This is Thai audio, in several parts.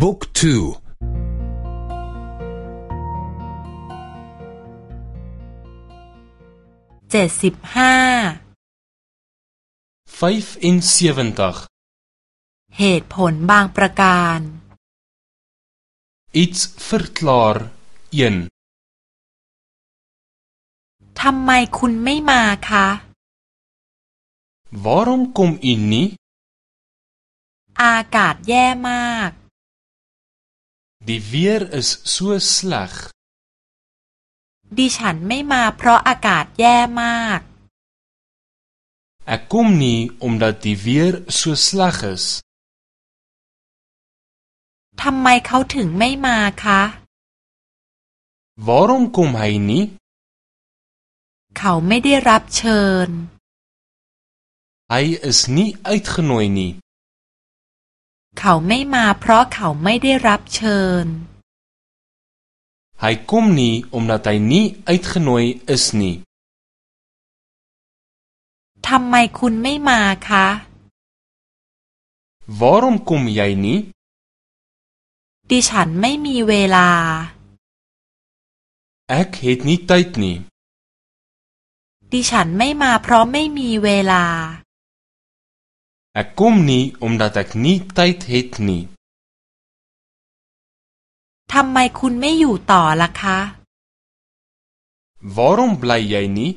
บุ๊กทูเจ็ดสิบห้าเหตุผลบางประการ iets verklaar ทำไมคุณไม่มาคะ Waarom kom u nie อากาศแย่มาก Die weer is so sleg ดิฉันไม่มาเพราะอากาศแย่มาก Ek kom nie omdat die weer so sleg is ทำไมเขาถึงไม่มาคะ Waarom kom hy nie เขาไม่ได้รับเชิญ Hy is nie uitgenooi nie เขาไม่มาเพราะเขาไม่ได้รับเชิญ Hy kom nie omdat hy nie uitgenooi is nie ทำไมคุณไม่มาคะ Waarom kom jy nie ดิฉันไม่มีเวลา Ek het nie tyd nie ดิฉันไม่มาเพราะไม่มีเวลา Ek kom nie omdat ek nie tyd het nie ทำไมคุณไม่อยู่ต่อล่ะคะ Waarom bly jy nie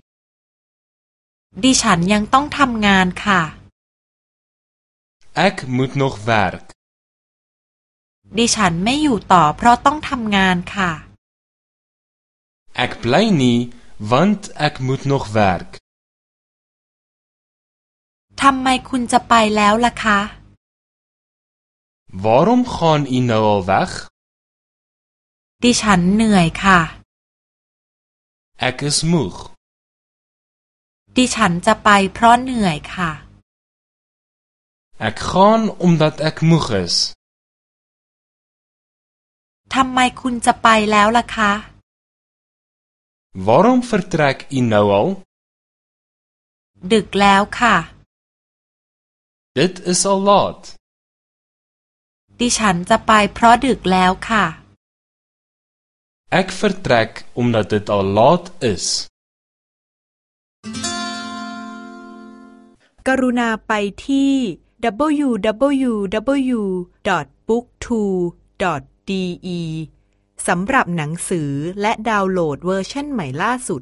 ดิฉันยังต้องทำงานค่ะ Ek moet nog werk ดิฉันไม่อยู่ต่อเพราะต้องทำงานค่ะ Ek bly nie want ek moet nog werk ทำไมคุณจะไปแล้วล่ะคะ Waarom gaan u nou al weg ดิฉันเหนื่อยค่ะ Ek is moeg ดิฉันจะไปเพราะเหนื่อยค่ะ Ek gaan omdat ek moeg is ทำไมคุณจะไปแล้วล่ะคะ Waarom vertrek u nou al ดึกแล้วค่ะ Dit is al laat ดิฉันจะไปเพราะดึกแล้วค่ะ Ek vertrek omdat dit al laat is กรุณาไปที่ www.booktwo.de สำหรับหนังสือและดาวน์โหลดเวอร์ชันใหม่ล่าสุด